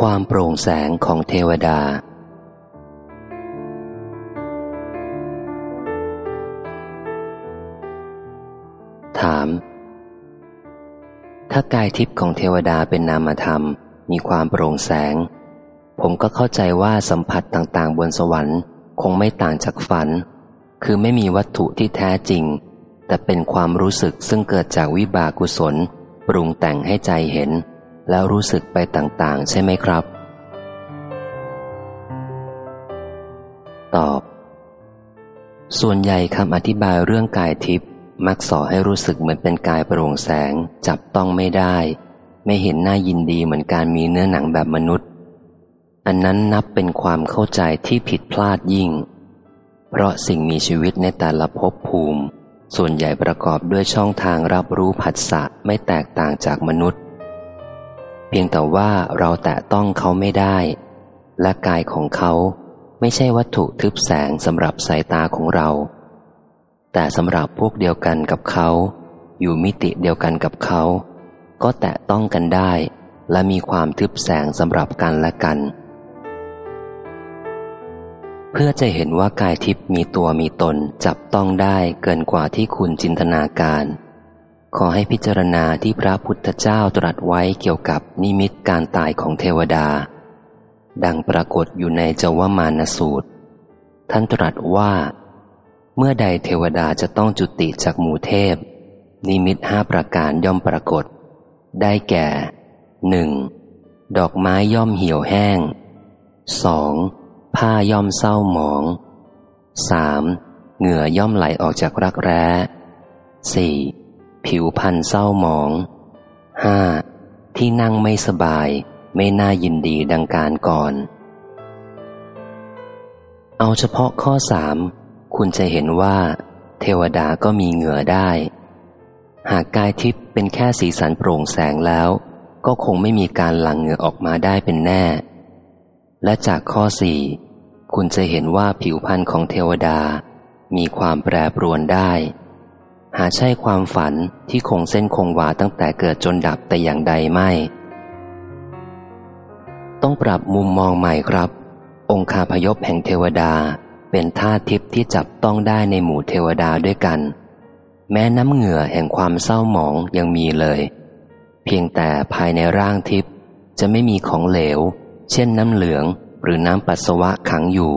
ความโปร่งแสงของเทวดา ถาม ถ้ากายทิพย์ของเทวดาเป็นนามธรรม มีความโปร่งแสง ผมก็เข้าใจว่าสัมผัสต่างๆ บนสวรรค์ คงไม่ต่างจากฝัน คือไม่มีวัตถุที่แท้จริง แต่เป็นความรู้สึกซึ่งเกิดจากวิบากุศล ปรุงแต่งให้ใจเห็น แล้วรู้สึกไปต่างๆ ใช่ไหมครับ ตอบ ส่วนใหญ่คำอธิบายเรื่องกายทิพย์มักสอให้รู้สึกเหมือนเป็นกายโปร่งแสง จับต้องไม่ได้ ไม่เห็นหน้ายินดีเหมือนการมีเนื้อหนังแบบมนุษย์ อันนั้นนับเป็นความเข้าใจที่ผิดพลาดยิ่ง เพราะสิ่งมีชีวิตในแต่ละภพภูมิ ส่วนใหญ่ประกอบด้วยช่องทางรับรู้ผัสสะไม่แตกต่างจากมนุษย์ เพียงแต่ว่าเราแตะต้องเขาไม่ได้ และกายของเขาไม่ใช่วัตถุทึบแสงสำหรับสายตาของเรา แต่สำหรับพวกเดียวกันกับเขา อยู่มิติเดียวกันกับเขา ก็แตะต้องกันได้ และมีความทึบแสงสำหรับกันและกัน เพื่อจะเห็นว่ากายทิพย์มีตัวมีตนจับต้องได้เกินกว่าที่คุณจินตนาการ ขอให้พิจารณาที่พระพุทธเจ้าตรัสไว้เกี่ยวกับนิมิตการตายของเทวดา ดังปรากฏอยู่ในจวมานสูตร ท่านตรัสว่า เมื่อใดเทวดาจะต้องจุติจากหมู่เทพ นิมิตห้าประการย่อมปรากฏ ได้แก่หนึ่งดอกไม้ย่อมเหี่ยวแห้งสองผ้าย่อมเศร้าหมองสามเหงื่อย่อมไหลออกจากรักแร้สี่ ผิวพันเศร้าหมองห้าที่นั่งไม่สบาย ไม่น่ายินดีดังการก่อน เอาเฉพาะข้อสามคุณจะเห็นว่า เทวดาก็มีเหงื่อได้ หากกายทิพย์เป็นแค่สีสันโปร่งแสงแล้ว ก็คงไม่มีการหลั่งเหงื่อออกมาได้เป็นแน่ และจากข้อสี่คุณจะเห็นว่าผิวพรรณของเทวดา มีความแปรปรวนได้ หาใช่ความฝันที่คงเส้นคงวาตั้งแต่เกิดจนดับแต่อย่างใดไม่ ต้องปรับมุมมองใหม่ครับ องคาพยพแห่งเทวดาเป็นธาตุทิพย์ที่จับต้องได้ในหมู่เทวดาด้วยกัน แม้น้ำเหงื่อแห่งความเศร้าหมองยังมีเลย เพียงแต่ภายในร่างทิพย์จะไม่มีของเหลว เช่นน้ำเหลืองหรือน้ำปัสสาวะขังอยู่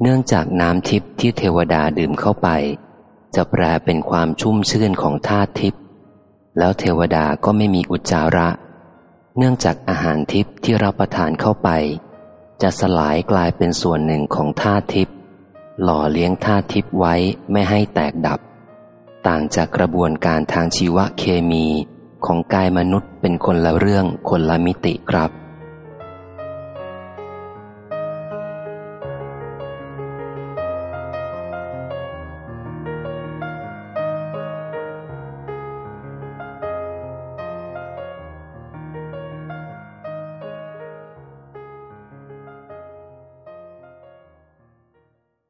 เนื่องจากน้ำทิพย์ที่เทวดาดื่มเข้าไป จะแปลเป็นความชุ่มชื่นของธาตุทิพย์แล้วเทวดาก็ไม่มีอุจจาระ เนื่องจากอาหารทิพย์ที่รับประทานเข้าไป จะสลายกลายเป็นส่วนหนึ่งของธาตุทิพย์หล่อเลี้ยงธาตุทิพย์ไว้ไม่ให้แตกดับ ต่างจากกระบวนการทางชีวเคมีของกายมนุษย์เป็นคนละเรื่องคนละมิติครับ